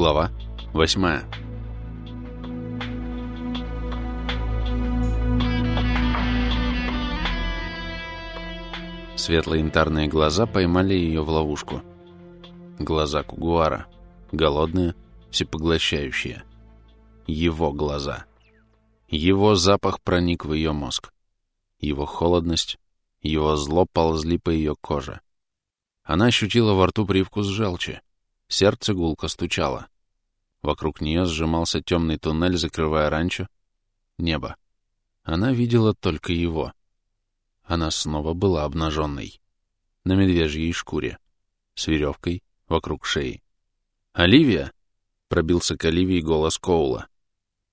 Глава 8 Светло-янтарные глаза поймали ее в ловушку. Глаза Кугуара. Голодные, всепоглощающие. Его глаза. Его запах проник в ее мозг. Его холодность, его зло ползли по ее коже. Она ощутила во рту привкус желчи. Сердце гулко стучало. Вокруг нее сжимался темный туннель, закрывая ранчо. Небо. Она видела только его. Она снова была обнаженной. На медвежьей шкуре. С веревкой вокруг шеи. «Оливия!» — пробился к Оливии голос Коула.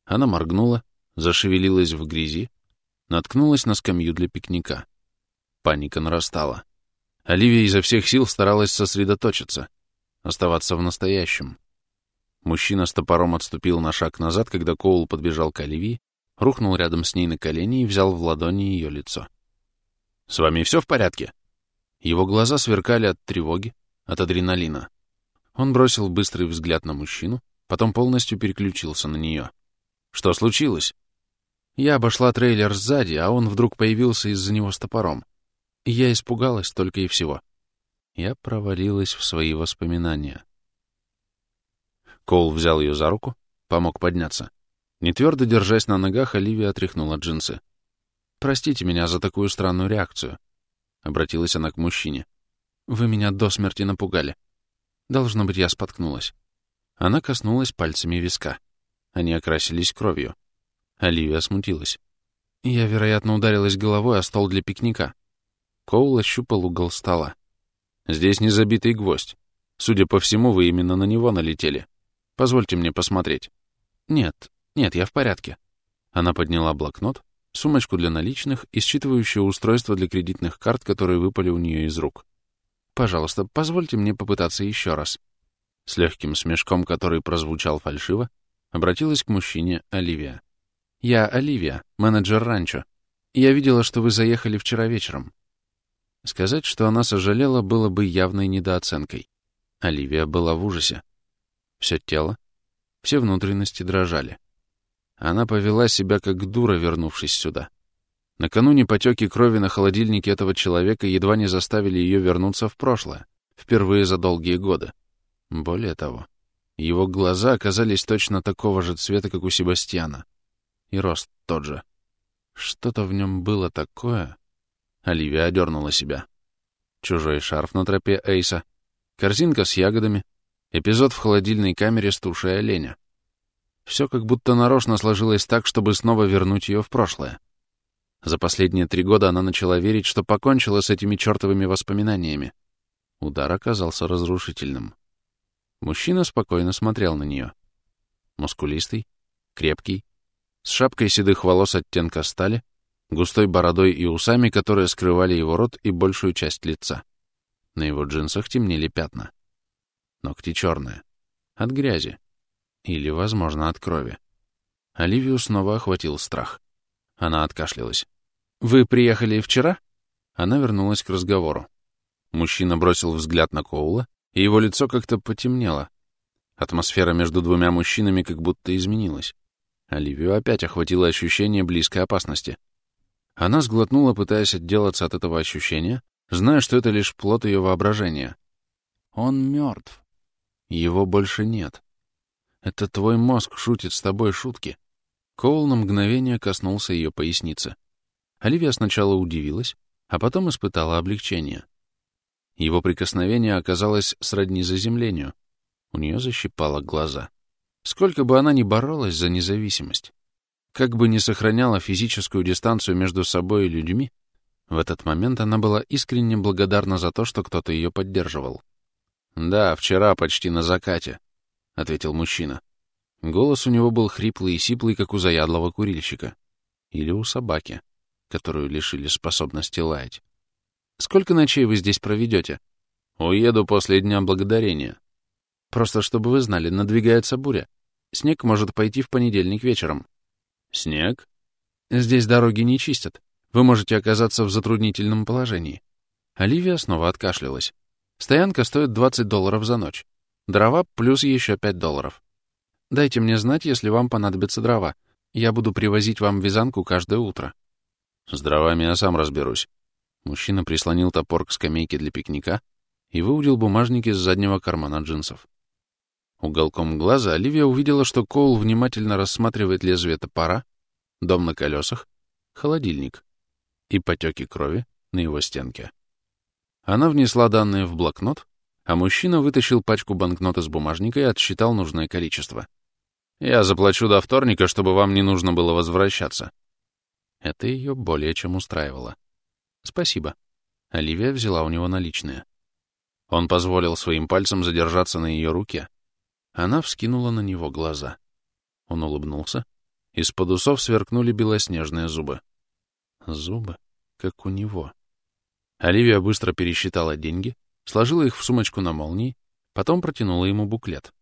Она моргнула, зашевелилась в грязи, наткнулась на скамью для пикника. Паника нарастала. Оливия изо всех сил старалась сосредоточиться, оставаться в настоящем. Мужчина с топором отступил на шаг назад, когда Коул подбежал к Оливии, рухнул рядом с ней на колени и взял в ладони ее лицо. «С вами все в порядке?» Его глаза сверкали от тревоги, от адреналина. Он бросил быстрый взгляд на мужчину, потом полностью переключился на нее. «Что случилось?» Я обошла трейлер сзади, а он вдруг появился из-за него с топором. Я испугалась только и всего. Я провалилась в свои воспоминания. Коул взял ее за руку, помог подняться. Не твердо держась на ногах, Оливия отряхнула джинсы. «Простите меня за такую странную реакцию», — обратилась она к мужчине. «Вы меня до смерти напугали. Должно быть, я споткнулась». Она коснулась пальцами виска. Они окрасились кровью. Оливия смутилась. «Я, вероятно, ударилась головой о стол для пикника», Коул ощупал угол стола. «Здесь не забитый гвоздь. Судя по всему, вы именно на него налетели. Позвольте мне посмотреть». «Нет, нет, я в порядке». Она подняла блокнот, сумочку для наличных и считывающее устройство для кредитных карт, которые выпали у нее из рук. «Пожалуйста, позвольте мне попытаться еще раз». С легким смешком, который прозвучал фальшиво, обратилась к мужчине Оливия. «Я Оливия, менеджер ранчо. Я видела, что вы заехали вчера вечером. Сказать, что она сожалела, было бы явной недооценкой. Оливия была в ужасе. Все тело, все внутренности дрожали. Она повела себя как дура, вернувшись сюда. Накануне потеки крови на холодильнике этого человека едва не заставили ее вернуться в прошлое, впервые за долгие годы. Более того, его глаза оказались точно такого же цвета, как у Себастьяна. И рост тот же. Что-то в нем было такое, Оливия одернула себя. Чужой шарф на тропе Эйса, корзинка с ягодами, эпизод в холодильной камере с тушей оленя. Все как будто нарочно сложилось так, чтобы снова вернуть ее в прошлое. За последние три года она начала верить, что покончила с этими чертовыми воспоминаниями. Удар оказался разрушительным. Мужчина спокойно смотрел на нее. Мускулистый, крепкий, с шапкой седых волос оттенка стали, густой бородой и усами, которые скрывали его рот и большую часть лица. На его джинсах темнели пятна. Ногти черные. От грязи. Или, возможно, от крови. Оливию снова охватил страх. Она откашлялась. «Вы приехали вчера?» Она вернулась к разговору. Мужчина бросил взгляд на Коула, и его лицо как-то потемнело. Атмосфера между двумя мужчинами как будто изменилась. Оливию опять охватило ощущение близкой опасности. Она сглотнула, пытаясь отделаться от этого ощущения, зная, что это лишь плод ее воображения. Он мертв. Его больше нет. Это твой мозг шутит с тобой шутки. Коул на мгновение коснулся ее поясницы. Оливия сначала удивилась, а потом испытала облегчение. Его прикосновение оказалось сродни заземлению. У нее защипало глаза. Сколько бы она ни боролась за независимость, как бы ни сохраняла физическую дистанцию между собой и людьми, в этот момент она была искренне благодарна за то, что кто-то ее поддерживал. «Да, вчера почти на закате», — ответил мужчина. Голос у него был хриплый и сиплый, как у заядлого курильщика. Или у собаки, которую лишили способности лаять. «Сколько ночей вы здесь проведете?» «Уеду после Дня Благодарения». «Просто чтобы вы знали, надвигается буря. Снег может пойти в понедельник вечером». Снег? Здесь дороги не чистят. Вы можете оказаться в затруднительном положении. Оливия снова откашлялась. Стоянка стоит 20 долларов за ночь. Дрова плюс еще 5 долларов. Дайте мне знать, если вам понадобятся дрова. Я буду привозить вам вязанку каждое утро. С дровами я сам разберусь. Мужчина прислонил топор к скамейке для пикника и выудил бумажник из заднего кармана джинсов. Уголком глаза Оливия увидела, что Коул внимательно рассматривает лезвие топора, дом на колесах, холодильник и потеки крови на его стенке. Она внесла данные в блокнот, а мужчина вытащил пачку банкнот из бумажника и отсчитал нужное количество. «Я заплачу до вторника, чтобы вам не нужно было возвращаться». Это ее более чем устраивало. «Спасибо». Оливия взяла у него наличные. Он позволил своим пальцем задержаться на ее руке. Она вскинула на него глаза. Он улыбнулся. Из-под усов сверкнули белоснежные зубы. Зубы, как у него. Оливия быстро пересчитала деньги, сложила их в сумочку на молнии, потом протянула ему буклет.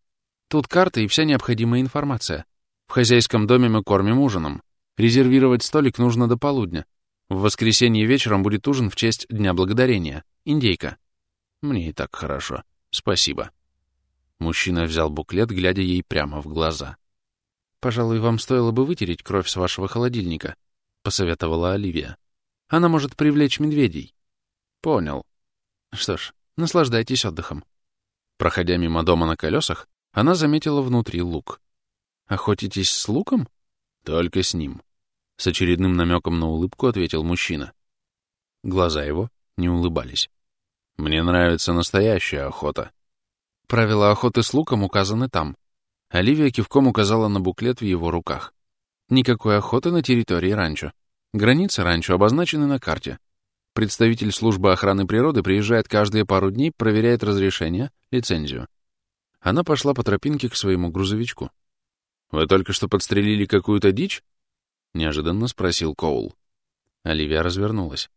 Тут карта и вся необходимая информация. В хозяйском доме мы кормим ужином. Резервировать столик нужно до полудня. В воскресенье вечером будет ужин в честь Дня Благодарения. Индейка. Мне и так хорошо. Спасибо. Мужчина взял буклет, глядя ей прямо в глаза. «Пожалуй, вам стоило бы вытереть кровь с вашего холодильника», — посоветовала Оливия. «Она может привлечь медведей». «Понял». «Что ж, наслаждайтесь отдыхом». Проходя мимо дома на колесах, она заметила внутри лук. «Охотитесь с луком?» «Только с ним», — с очередным намеком на улыбку ответил мужчина. Глаза его не улыбались. «Мне нравится настоящая охота». Правила охоты с луком указаны там. Оливия кивком указала на буклет в его руках. Никакой охоты на территории ранчо. Границы ранчо обозначены на карте. Представитель службы охраны природы приезжает каждые пару дней, проверяет разрешение, лицензию. Она пошла по тропинке к своему грузовичку. «Вы только что подстрелили какую-то дичь?» — неожиданно спросил Коул. Оливия развернулась.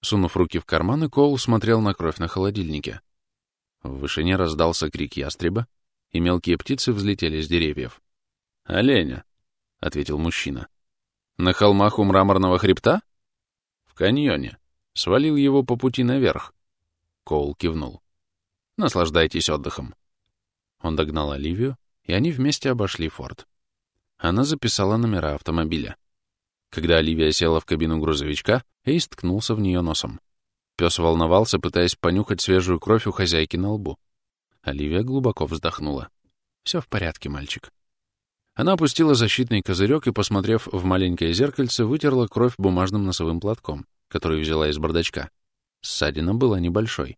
Сунув руки в карманы, Коул смотрел на кровь на холодильнике. В вышине раздался крик ястреба, и мелкие птицы взлетели с деревьев. «Оленя», — ответил мужчина. «На холмах у мраморного хребта?» «В каньоне. Свалил его по пути наверх». Коул кивнул. «Наслаждайтесь отдыхом». Он догнал Оливию, и они вместе обошли форт. Она записала номера автомобиля. Когда Оливия села в кабину грузовичка, Эйс ткнулся в нее носом. Пес волновался, пытаясь понюхать свежую кровь у хозяйки на лбу. Оливия глубоко вздохнула. «Все в порядке, мальчик». Она опустила защитный козырек и, посмотрев в маленькое зеркальце, вытерла кровь бумажным носовым платком, который взяла из бардачка. Ссадина была небольшой.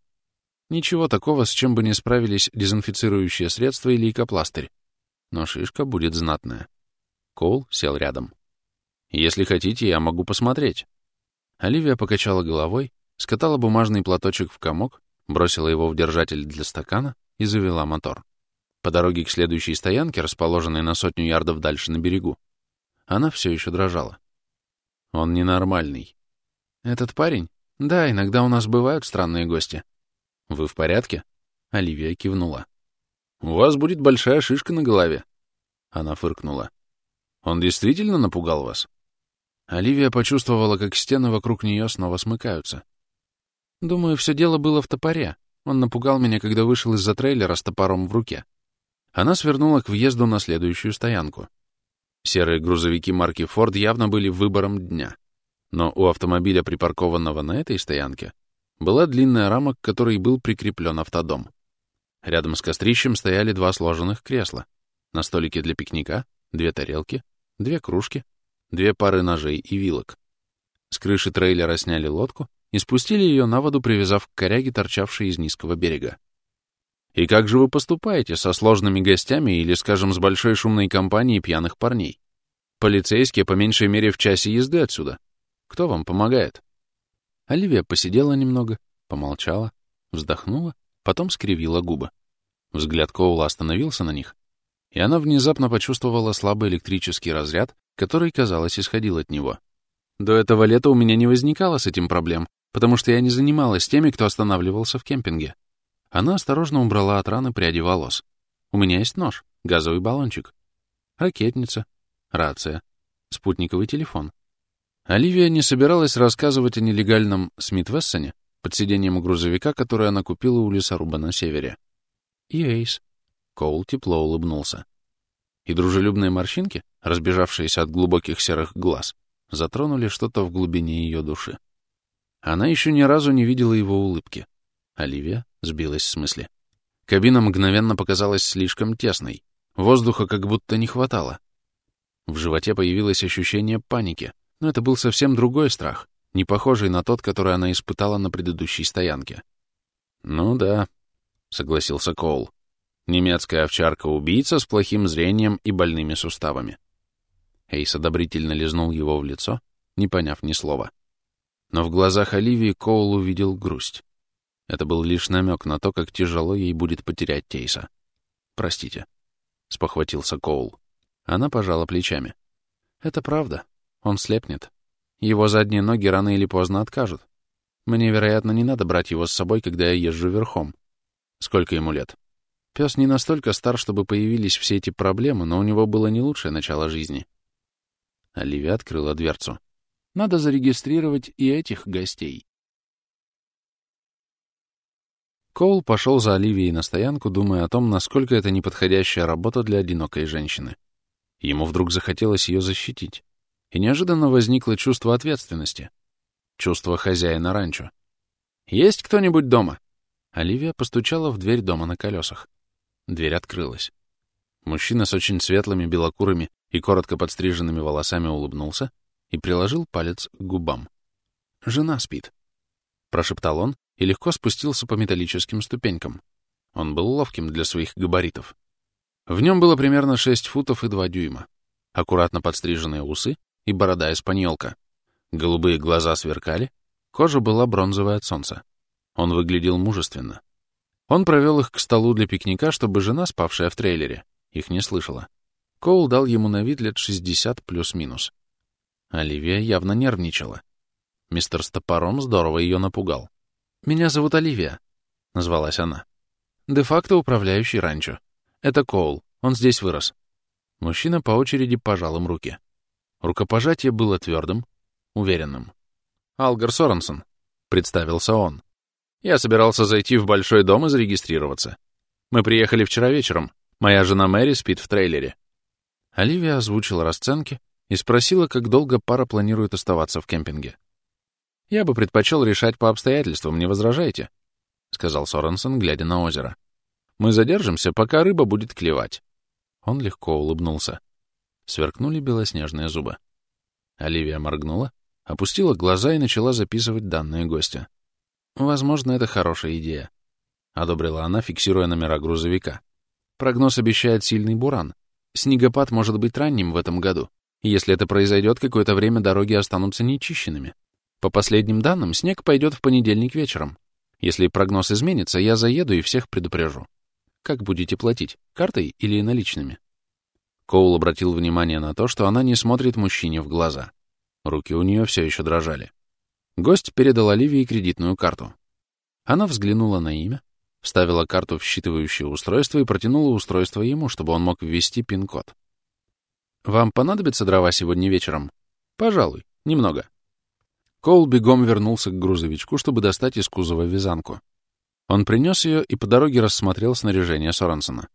Ничего такого, с чем бы не справились дезинфицирующие средства или лейкопластырь. Но шишка будет знатная. Коул сел рядом. «Если хотите, я могу посмотреть». Оливия покачала головой, скатала бумажный платочек в комок, бросила его в держатель для стакана и завела мотор. По дороге к следующей стоянке, расположенной на сотню ярдов дальше на берегу, она все еще дрожала. Он ненормальный. Этот парень? Да, иногда у нас бывают странные гости. «Вы в порядке?» Оливия кивнула. «У вас будет большая шишка на голове». Она фыркнула. «Он действительно напугал вас?» Оливия почувствовала, как стены вокруг нее снова смыкаются. «Думаю, все дело было в топоре. Он напугал меня, когда вышел из-за трейлера с топором в руке». Она свернула к въезду на следующую стоянку. Серые грузовики марки Ford явно были выбором дня. Но у автомобиля, припаркованного на этой стоянке, была длинная рама, к которой был прикреплен автодом. Рядом с кострищем стояли два сложенных кресла. На столике для пикника две тарелки, две кружки, две пары ножей и вилок. С крыши трейлера сняли лодку и спустили ее на воду, привязав к коряге, торчавшей из низкого берега. И как же вы поступаете со сложными гостями или, скажем, с большой шумной компанией пьяных парней? Полицейские по меньшей мере в часе езды отсюда. Кто вам помогает? Оливия посидела немного, помолчала, вздохнула, потом скривила губы. Взгляд Коула остановился на них, и она внезапно почувствовала слабый электрический разряд, который, казалось, исходил от него. До этого лета у меня не возникало с этим проблем, потому что я не занималась теми, кто останавливался в кемпинге. Она осторожно убрала от раны пряди волос. У меня есть нож, газовый баллончик, ракетница, рация, спутниковый телефон. Оливия не собиралась рассказывать о нелегальном Смит-Вессоне под сиденьем грузовика, который она купила у лесоруба на севере. И. Коул тепло улыбнулся. И дружелюбные морщинки, разбежавшиеся от глубоких серых глаз, затронули что-то в глубине ее души. Она еще ни разу не видела его улыбки. Оливия сбилась с мысли. Кабина мгновенно показалась слишком тесной. Воздуха как будто не хватало. В животе появилось ощущение паники, но это был совсем другой страх, не похожий на тот, который она испытала на предыдущей стоянке. «Ну да», — согласился Коул. «Немецкая овчарка-убийца с плохим зрением и больными суставами». Эйс одобрительно лизнул его в лицо, не поняв ни слова. Но в глазах Оливии Коул увидел грусть. Это был лишь намек на то, как тяжело ей будет потерять Тейса. «Простите», — спохватился Коул. Она пожала плечами. «Это правда. Он слепнет. Его задние ноги рано или поздно откажут. Мне, вероятно, не надо брать его с собой, когда я езжу верхом. Сколько ему лет? Пес не настолько стар, чтобы появились все эти проблемы, но у него было не лучшее начало жизни». Оливия открыла дверцу. «Надо зарегистрировать и этих гостей». Коул пошел за Оливией на стоянку, думая о том, насколько это неподходящая работа для одинокой женщины. Ему вдруг захотелось ее защитить. И неожиданно возникло чувство ответственности. Чувство хозяина ранчо. «Есть кто-нибудь дома?» Оливия постучала в дверь дома на колесах. Дверь открылась. Мужчина с очень светлыми, белокурыми и коротко подстриженными волосами улыбнулся и приложил палец к губам. «Жена спит», — прошептал он, и легко спустился по металлическим ступенькам. Он был ловким для своих габаритов. В нем было примерно 6 футов и 2 дюйма, аккуратно подстриженные усы и борода испаньолка. Голубые глаза сверкали, кожа была бронзовая от солнца. Он выглядел мужественно. Он провел их к столу для пикника, чтобы жена, спавшая в трейлере, их не слышала. Коул дал ему на вид лет 60 плюс-минус. Оливия явно нервничала. Мистер с топором здорово ее напугал. «Меня зовут Оливия», — назвалась она. «Де-факто управляющий ранчо. Это Коул, он здесь вырос». Мужчина по очереди пожал им руки. Рукопожатие было твердым, уверенным. «Алгар Соренсон», — представился он. «Я собирался зайти в большой дом и зарегистрироваться. Мы приехали вчера вечером. Моя жена Мэри спит в трейлере». Оливия озвучила расценки и спросила, как долго пара планирует оставаться в кемпинге. «Я бы предпочел решать по обстоятельствам, не возражайте», — сказал Соренсон, глядя на озеро. «Мы задержимся, пока рыба будет клевать». Он легко улыбнулся. Сверкнули белоснежные зубы. Оливия моргнула, опустила глаза и начала записывать данные гостя. «Возможно, это хорошая идея», — одобрила она, фиксируя номера грузовика. «Прогноз обещает сильный буран. Снегопад может быть ранним в этом году. Если это произойдет, какое-то время дороги останутся нечищенными. По последним данным, снег пойдет в понедельник вечером. Если прогноз изменится, я заеду и всех предупрежу. Как будете платить, картой или наличными? Коул обратил внимание на то, что она не смотрит мужчине в глаза. Руки у нее все еще дрожали. Гость передал Оливии кредитную карту. Она взглянула на имя, вставила карту в считывающее устройство и протянула устройство ему, чтобы он мог ввести пин-код. «Вам понадобится дрова сегодня вечером?» «Пожалуй, немного. Коул бегом вернулся к грузовичку, чтобы достать из кузова вязанку. Он принес ее и по дороге рассмотрел снаряжение Соренсона.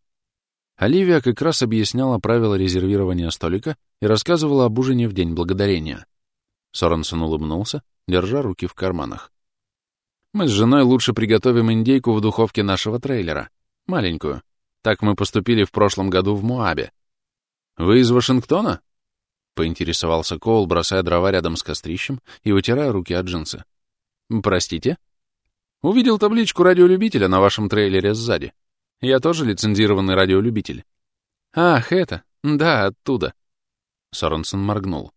Оливия как раз объясняла правила резервирования столика и рассказывала об ужине в День Благодарения. Соренсон улыбнулся, держа руки в карманах. «Мы с женой лучше приготовим индейку в духовке нашего трейлера. Маленькую. Так мы поступили в прошлом году в Моабе. Вы из Вашингтона?» Поинтересовался Коул, бросая дрова рядом с кострищем и вытирая руки от джинсы. «Простите?» «Увидел табличку радиолюбителя на вашем трейлере сзади. Я тоже лицензированный радиолюбитель». «Ах, это! Да, оттуда!» Соренсон моргнул.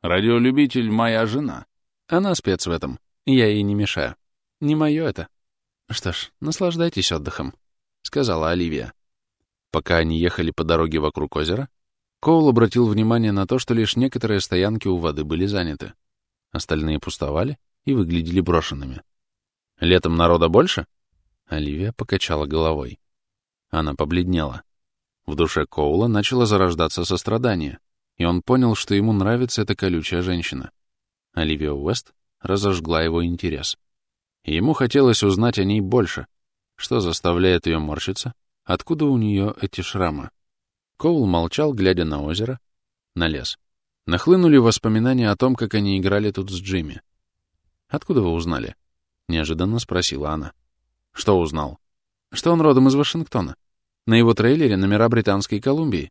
«Радиолюбитель — моя жена. Она спец в этом. Я ей не мешаю. Не мое это». «Что ж, наслаждайтесь отдыхом», — сказала Оливия. Пока они ехали по дороге вокруг озера, Коул обратил внимание на то, что лишь некоторые стоянки у воды были заняты. Остальные пустовали и выглядели брошенными. «Летом народа больше?» Оливия покачала головой. Она побледнела. В душе Коула начало зарождаться сострадание, и он понял, что ему нравится эта колючая женщина. Оливия Уэст разожгла его интерес. Ему хотелось узнать о ней больше, что заставляет ее морщиться, откуда у нее эти шрамы. Коул молчал, глядя на озеро, на лес. Нахлынули воспоминания о том, как они играли тут с Джимми. «Откуда вы узнали?» — неожиданно спросила она. «Что узнал?» «Что он родом из Вашингтона. На его трейлере номера Британской Колумбии.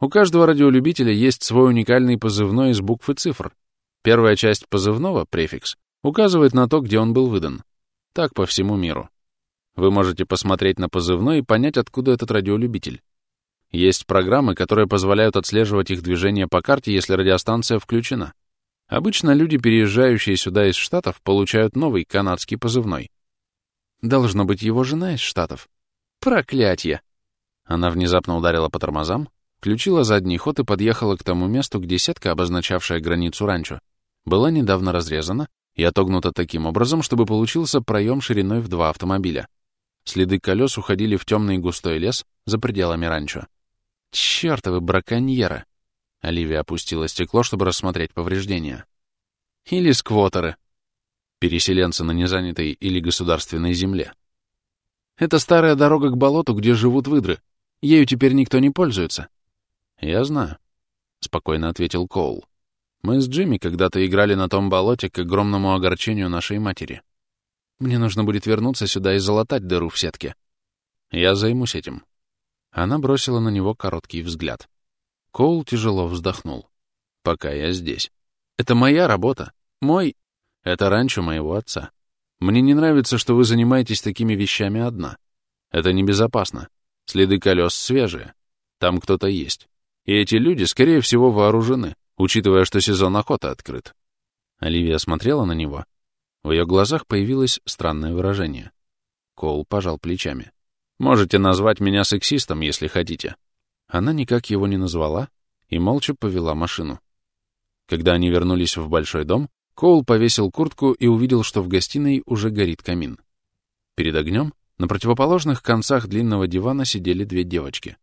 У каждого радиолюбителя есть свой уникальный позывной из букв и цифр. Первая часть позывного, префикс, указывает на то, где он был выдан. Так по всему миру. Вы можете посмотреть на позывной и понять, откуда этот радиолюбитель. Есть программы, которые позволяют отслеживать их движение по карте, если радиостанция включена. Обычно люди, переезжающие сюда из Штатов, получают новый канадский позывной. Должно быть, его жена из Штатов. Проклятье! Она внезапно ударила по тормозам, включила задний ход и подъехала к тому месту, где сетка, обозначавшая границу ранчо, была недавно разрезана и отогнута таким образом, чтобы получился проем шириной в два автомобиля. Следы колес уходили в темный густой лес за пределами ранчо. «Чёртовы браконьеры!» Оливия опустила стекло, чтобы рассмотреть повреждения. «Или сквотеры!» Переселенцы на незанятой или государственной земле. «Это старая дорога к болоту, где живут выдры. Ею теперь никто не пользуется. «Я знаю», — спокойно ответил Коул. «Мы с Джимми когда-то играли на том болоте к огромному огорчению нашей матери. Мне нужно будет вернуться сюда и залатать дыру в сетке. Я займусь этим». Она бросила на него короткий взгляд. Коул тяжело вздохнул. «Пока я здесь. Это моя работа. Мой... Это ранчо моего отца. Мне не нравится, что вы занимаетесь такими вещами одна. Это небезопасно. Следы колес свежие. Там кто-то есть. И эти люди, скорее всего, вооружены, учитывая, что сезон охоты открыт. Оливия смотрела на него. В ее глазах появилось странное выражение. Коул пожал плечами. «Можете назвать меня сексистом, если хотите». Она никак его не назвала и молча повела машину. Когда они вернулись в большой дом, Коул повесил куртку и увидел, что в гостиной уже горит камин. Перед огнем на противоположных концах длинного дивана сидели две девочки.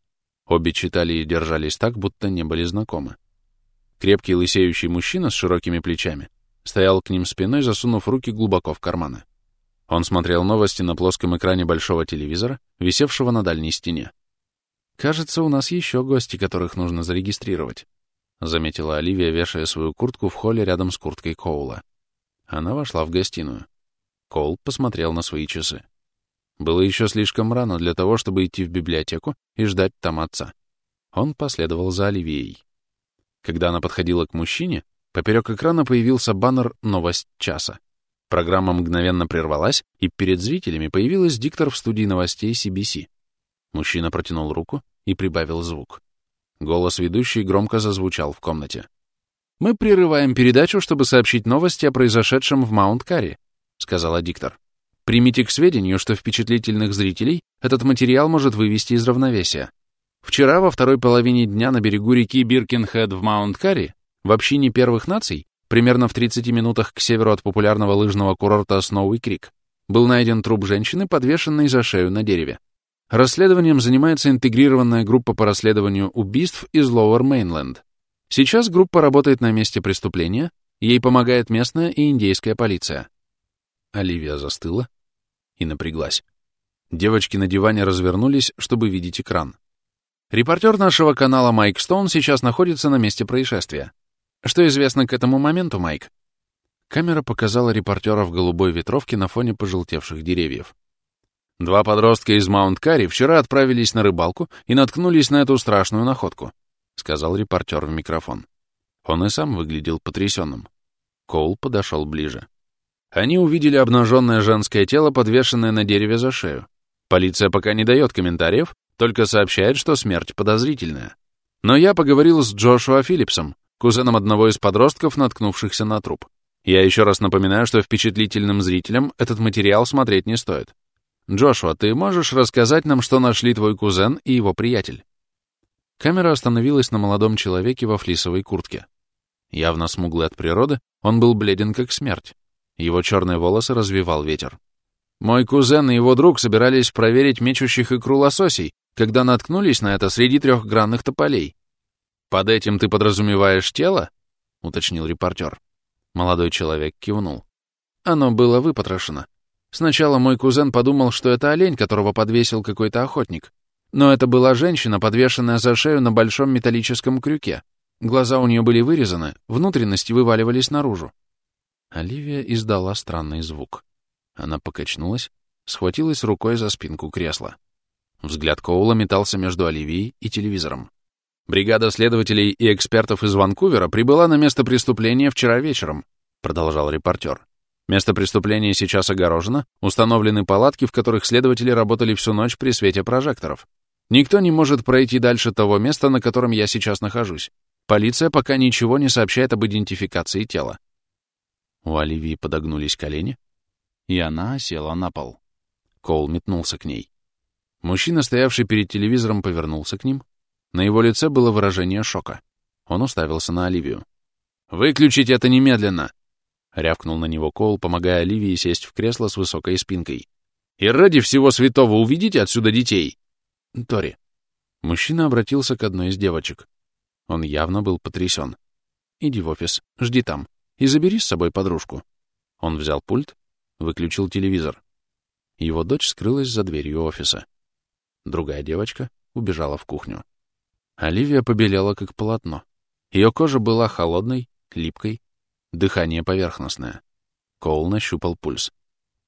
Обе читали и держались так, будто не были знакомы. Крепкий лысеющий мужчина с широкими плечами стоял к ним спиной, засунув руки глубоко в карманы. Он смотрел новости на плоском экране большого телевизора, висевшего на дальней стене. «Кажется, у нас еще гости, которых нужно зарегистрировать», — заметила Оливия, вешая свою куртку в холле рядом с курткой Коула. Она вошла в гостиную. Коул посмотрел на свои часы. Было еще слишком рано для того, чтобы идти в библиотеку и ждать там отца. Он последовал за Оливией. Когда она подходила к мужчине, поперек экрана появился баннер «Новость часа». Программа мгновенно прервалась, и перед зрителями появилась диктор в студии новостей CBC. Мужчина протянул руку и прибавил звук. Голос ведущей громко зазвучал в комнате. «Мы прерываем передачу, чтобы сообщить новости о произошедшем в Маунт-Карри», — сказала диктор. Примите к сведению, что впечатлительных зрителей этот материал может вывести из равновесия. Вчера во второй половине дня на берегу реки Биркинхед в Маунт-Карри, в общине первых наций, примерно в 30 минутах к северу от популярного лыжного курорта Сноуи Крик, был найден труп женщины, подвешенной за шею на дереве. Расследованием занимается интегрированная группа по расследованию убийств из Lower Mainland. Сейчас группа работает на месте преступления, ей помогает местная и индейская полиция. Оливия застыла и напряглась. Девочки на диване развернулись, чтобы видеть экран. Репортер нашего канала Майк Стоун сейчас находится на месте происшествия. Что известно к этому моменту, Майк? Камера показала репортера в голубой ветровке на фоне пожелтевших деревьев. Два подростка из Маунт-Карри вчера отправились на рыбалку и наткнулись на эту страшную находку, сказал репортер в микрофон. Он и сам выглядел потрясенным. Коул подошел ближе. Они увидели обнаженное женское тело, подвешенное на дереве за шею. Полиция пока не дает комментариев, только сообщает, что смерть подозрительная. Но я поговорил с Джошуа Филлипсом, кузеном одного из подростков, наткнувшихся на труп. Я еще раз напоминаю, что впечатлительным зрителям этот материал смотреть не стоит. Джошуа, ты можешь рассказать нам, что нашли твой кузен и его приятель? Камера остановилась на молодом человеке во флисовой куртке. Явно смуглый от природы, он был бледен как смерть. Его черные волосы развивал ветер. Мой кузен и его друг собирались проверить мечущих икру лососей, когда наткнулись на это среди трехгранных тополей. «Под этим ты подразумеваешь тело?» — уточнил репортер. Молодой человек кивнул. Оно было выпотрошено. Сначала мой кузен подумал, что это олень, которого подвесил какой-то охотник. Но это была женщина, подвешенная за шею на большом металлическом крюке. Глаза у нее были вырезаны, внутренности вываливались наружу. Оливия издала странный звук. Она покачнулась, схватилась рукой за спинку кресла. Взгляд Коула метался между Оливией и телевизором. «Бригада следователей и экспертов из Ванкувера прибыла на место преступления вчера вечером», — продолжал репортер. «Место преступления сейчас огорожено, установлены палатки, в которых следователи работали всю ночь при свете прожекторов. Никто не может пройти дальше того места, на котором я сейчас нахожусь. Полиция пока ничего не сообщает об идентификации тела. У Оливии подогнулись колени, и она села на пол. Коул метнулся к ней. Мужчина, стоявший перед телевизором, повернулся к ним. На его лице было выражение шока. Он уставился на Оливию. «Выключить это немедленно!» — рявкнул на него Коул, помогая Оливии сесть в кресло с высокой спинкой. «И ради всего святого уведите отсюда детей!» «Тори». Мужчина обратился к одной из девочек. Он явно был потрясен. «Иди в офис, жди там. И забери с собой подружку». Он взял пульт, выключил телевизор. Его дочь скрылась за дверью офиса. Другая девочка убежала в кухню. Оливия побелела, как полотно. Ее кожа была холодной, липкой, дыхание поверхностное. Коул нащупал пульс.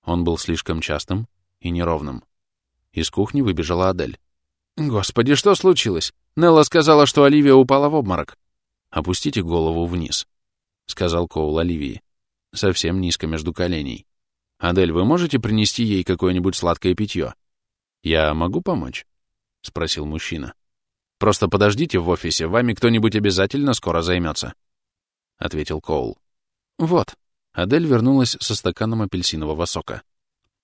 Он был слишком частым и неровным. Из кухни выбежала Адель. «Господи, что случилось? Нелла сказала, что Оливия упала в обморок». «Опустите голову вниз», — сказал Коул Оливии. Совсем низко между коленей. «Адель, вы можете принести ей какое-нибудь сладкое питье?» «Я могу помочь?» — спросил мужчина. «Просто подождите в офисе, вами кто-нибудь обязательно скоро займется», — ответил Коул. «Вот». Адель вернулась со стаканом апельсинового сока.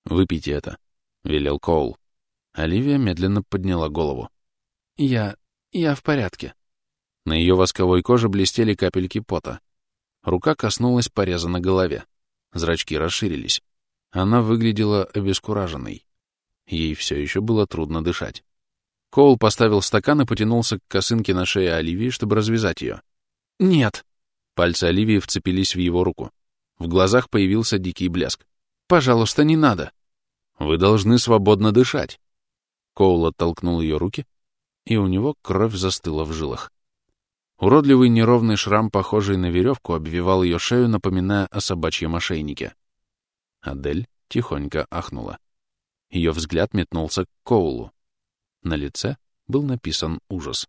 «Выпейте это», — велел Коул. Оливия медленно подняла голову. «Я... я в порядке». На ее восковой коже блестели капельки пота. Рука коснулась пореза на голове. Зрачки расширились. Она выглядела обескураженной. Ей все еще было трудно дышать. Коул поставил стакан и потянулся к косынке на шее Оливии, чтобы развязать ее. «Нет!» Пальцы Оливии вцепились в его руку. В глазах появился дикий блеск. «Пожалуйста, не надо!» «Вы должны свободно дышать!» Коул оттолкнул ее руки, и у него кровь застыла в жилах. Уродливый неровный шрам, похожий на веревку, обвивал ее шею, напоминая о собачьем ошейнике. Адель тихонько ахнула. Ее взгляд метнулся к Коулу. На лице был написан ужас.